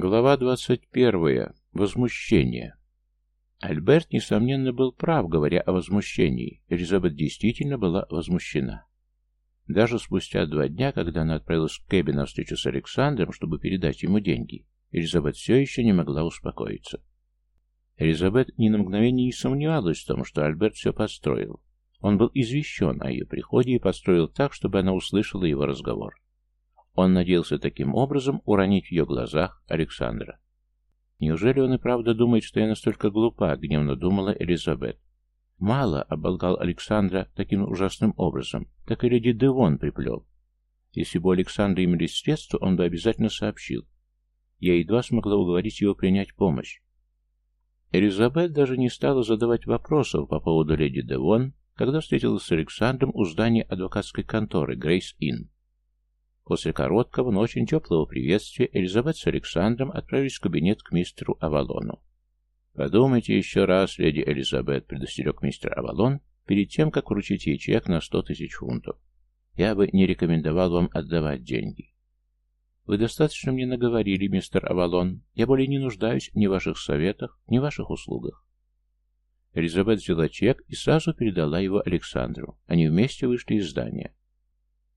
Глава 21. Возмущение. Альберт, несомненно, был прав, говоря о возмущении. Элизабет действительно была возмущена. Даже спустя два дня, когда она отправилась к Кэбби на встречу с Александром, чтобы передать ему деньги, Элизабет все еще не могла успокоиться. Элизабет ни на мгновение не сомневалась в том, что Альберт все подстроил. Он был извещен о ее приходе и подстроил так, чтобы она услышала его разговор. Он надеялся таким образом уронить в ее глазах Александра. «Неужели он и правда думает, что я настолько глупа?» — гневно думала Элизабет. Мало оболгал Александра таким ужасным образом, так и леди Девон приплел. Если бы у Александра имелись средства, он бы обязательно сообщил. Я едва смогла уговорить его принять помощь. Элизабет даже не стала задавать вопросов по поводу леди Девон, когда встретилась с Александром у здания адвокатской конторы Грейс Инн. После короткого, но очень теплого приветствия Элизабет с Александром отправились в кабинет к мистеру Авалону. «Подумайте еще раз, леди Элизабет», — предостерег мистер Авалон, перед тем, как вручить ей чек на сто тысяч фунтов. «Я бы не рекомендовал вам отдавать деньги». «Вы достаточно мне наговорили, мистер Авалон. Я более не нуждаюсь ни в ваших советах, ни в ваших услугах». Элизабет взяла чек и сразу передала его Александру. Они вместе вышли из здания.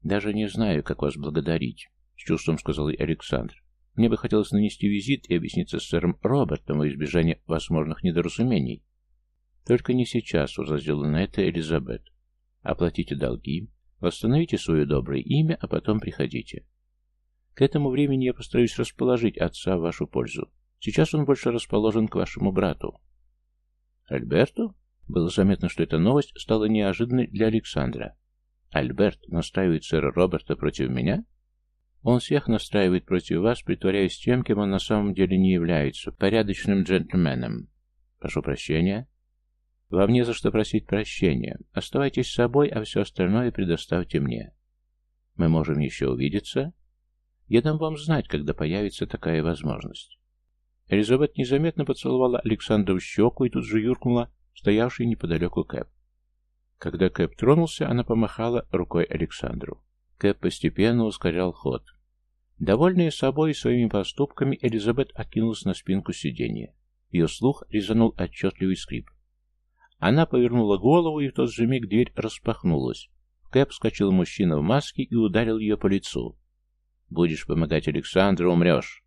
«Даже не знаю, как вас благодарить», — с чувством сказал и Александр. «Мне бы хотелось нанести визит и объясниться с сэром Робертом во избежание возможных недоразумений». «Только не сейчас», — возразила на это Элизабет. «Оплатите долги, восстановите свое доброе имя, а потом приходите. К этому времени я постараюсь расположить отца в вашу пользу. Сейчас он больше расположен к вашему брату». «Альберту?» Было заметно, что эта новость стала неожиданной для Александра. «Альберт настраивает сэра Роберта против меня?» «Он всех настраивает против вас, притворяясь тем, кем он на самом деле не является, порядочным джентльменом. Прошу прощения». «Вам не за что просить прощения. Оставайтесь с собой, а все остальное предоставьте мне. Мы можем еще увидеться. Я дам вам знать, когда появится такая возможность». Элизабет незаметно поцеловала Александра в щеку и тут же юркнула стоявший неподалеку Кэп. Когда Кэп тронулся, она помахала рукой Александру. Кэп постепенно ускорял ход. Довольная собой и своими поступками, Элизабет окинулась на спинку сиденья. Ее слух резанул отчетливый скрип. Она повернула голову, и в тот же миг дверь распахнулась. Кэп вскочил мужчина в маске и ударил ее по лицу. «Будешь помогать Александру, умрешь!»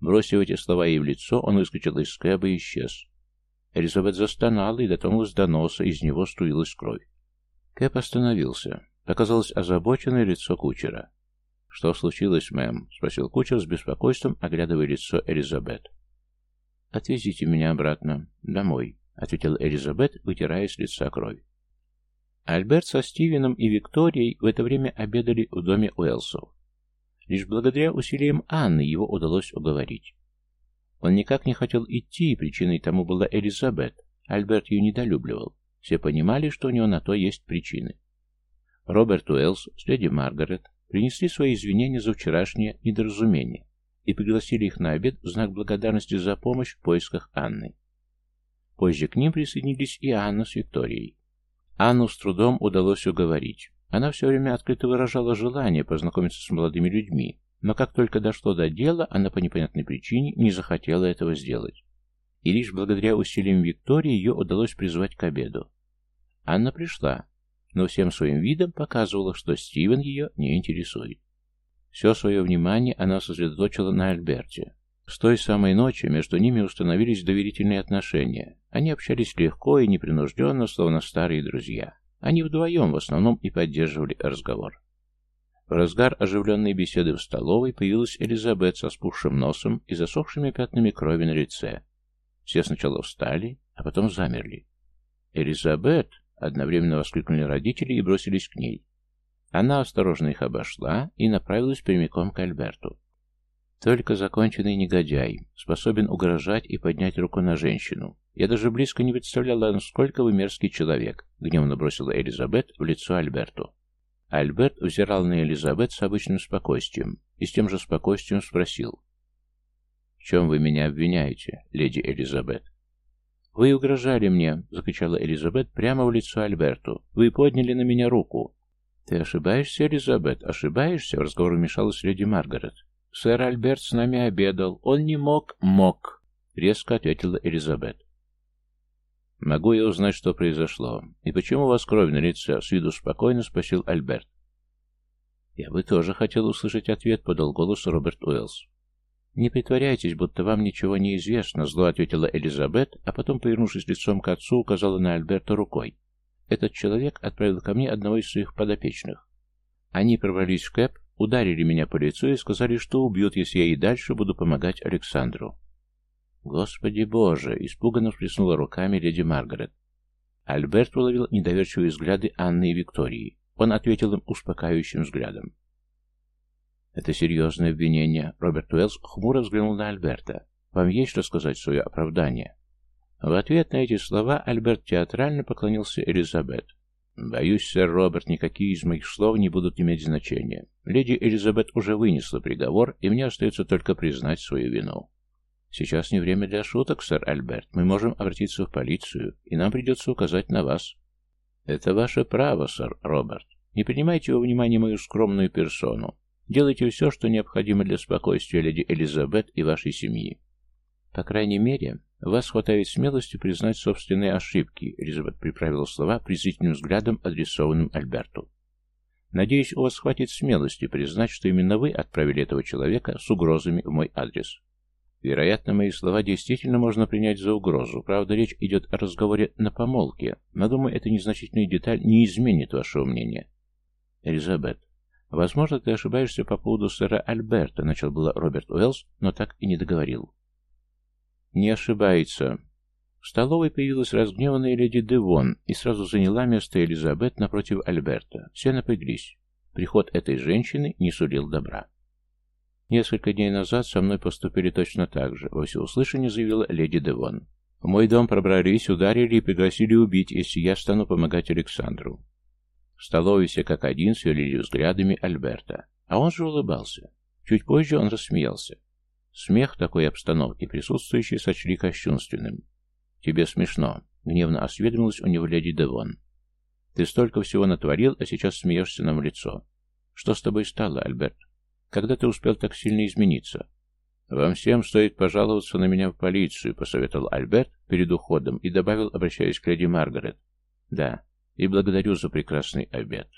Бросив эти слова ей в лицо, он выскочил из Кэба и исчез. Элизабет застонала и дотронулась до носа, из него струилась кровь. Кэп остановился. Показалось озабоченное лицо кучера. «Что случилось, мэм?» — спросил кучер с беспокойством, оглядывая лицо Элизабет. «Отвезите меня обратно. Домой», — ответила Элизабет, вытирая с лица кровь. Альберт со Стивеном и Викторией в это время обедали в доме Уэлсов. Лишь благодаря усилиям Анны его удалось уговорить. Он никак не хотел идти, и причиной тому была Элизабет. Альберт ее недолюбливал. Все понимали, что у него на то есть причины. Роберт Уэллс с леди Маргарет принесли свои извинения за вчерашнее недоразумение и пригласили их на обед в знак благодарности за помощь в поисках Анны. Позже к ним присоединились и Анна с Викторией. Анну с трудом удалось уговорить. Она все время открыто выражала желание познакомиться с молодыми людьми, но как только дошло до дела, она по непонятной причине не захотела этого сделать и лишь благодаря усилиям Виктории ее удалось призвать к обеду. Анна пришла, но всем своим видом показывала, что Стивен ее не интересует. Все свое внимание она сосредоточила на Альберте. С той самой ночи между ними установились доверительные отношения. Они общались легко и непринужденно, словно старые друзья. Они вдвоем в основном и поддерживали разговор. В разгар оживленной беседы в столовой появилась Элизабет со спухшим носом и засохшими пятнами крови на лице. Все сначала встали, а потом замерли. «Элизабет!» — одновременно воскликнули родители и бросились к ней. Она осторожно их обошла и направилась прямиком к Альберту. Только законченный негодяй способен угрожать и поднять руку на женщину. Я даже близко не представляла, насколько вы мерзкий человек, гневно бросила Элизабет в лицо Альберту. Альберт взирал на Элизабет с обычным спокойствием и с тем же спокойствием спросил. «В чем вы меня обвиняете, леди Элизабет?» «Вы угрожали мне!» — закричала Элизабет прямо в лицо Альберту. «Вы подняли на меня руку!» «Ты ошибаешься, Элизабет, ошибаешься?» — в разговор вмешалась леди Маргарет. Сэр Альберт с нами обедал. Он не мог. Мог, резко ответила Элизабет. «Могу я узнать, что произошло? И почему у вас кровь на лице?» — с виду спокойно спросил Альберт. «Я бы тоже хотел услышать ответ», — подал голос Роберт Уэллс. «Не притворяйтесь, будто вам ничего не известно», — зло ответила Элизабет, а потом, повернувшись лицом к отцу, указала на Альберта рукой. «Этот человек отправил ко мне одного из своих подопечных. Они пробрались в Кэп, ударили меня по лицу и сказали, что убьют, если я и дальше буду помогать Александру». «Господи Боже!» — испуганно всплеснула руками леди Маргарет. Альберт уловил недоверчивые взгляды Анны и Виктории. Он ответил им успокаивающим взглядом. «Это серьезное обвинение». Роберт Уэллс хмуро взглянул на Альберта. «Вам есть что сказать в свое оправдание?» В ответ на эти слова Альберт театрально поклонился Элизабет. «Боюсь, сэр Роберт, никакие из моих слов не будут иметь значения. Леди Элизабет уже вынесла приговор, и мне остается только признать свою вину». «Сейчас не время для шуток, сэр Альберт. Мы можем обратиться в полицию, и нам придется указать на вас». «Это ваше право, сэр Роберт. Не принимайте во внимание мою скромную персону. Делайте все, что необходимо для спокойствия леди Элизабет и вашей семьи. По крайней мере, вас хватает смелости признать собственные ошибки, Элизабет приправила слова презрительным взглядом, адресованным Альберту. Надеюсь, у вас хватит смелости признать, что именно вы отправили этого человека с угрозами в мой адрес. Вероятно, мои слова действительно можно принять за угрозу. Правда, речь идет о разговоре на помолке, но, думаю, эта незначительная деталь не изменит вашего мнения. Элизабет, возможно, ты ошибаешься по поводу сэра Альберта, начал было Роберт Уэллс, но так и не договорил. Не ошибается. В столовой появилась разгневанная леди Девон и сразу заняла место Элизабет напротив Альберта. Все напряглись. Приход этой женщины не сулил добра. Несколько дней назад со мной поступили точно так же, во всеуслышание заявила леди Девон. В мой дом пробрались, ударили и пригласили убить, если я стану помогать Александру. В столовой все как один сверлили взглядами Альберта, а он же улыбался. Чуть позже он рассмеялся. Смех такой обстановке присутствующие сочли кощунственным. «Тебе смешно», — гневно осведомилась у него леди Девон. «Ты столько всего натворил, а сейчас смеешься нам в лицо. Что с тобой стало, Альберт?» Когда ты успел так сильно измениться? Вам всем стоит пожаловаться на меня в полицию, посоветовал Альберт перед уходом и добавил, обращаясь к леди Маргарет. Да, и благодарю за прекрасный обед.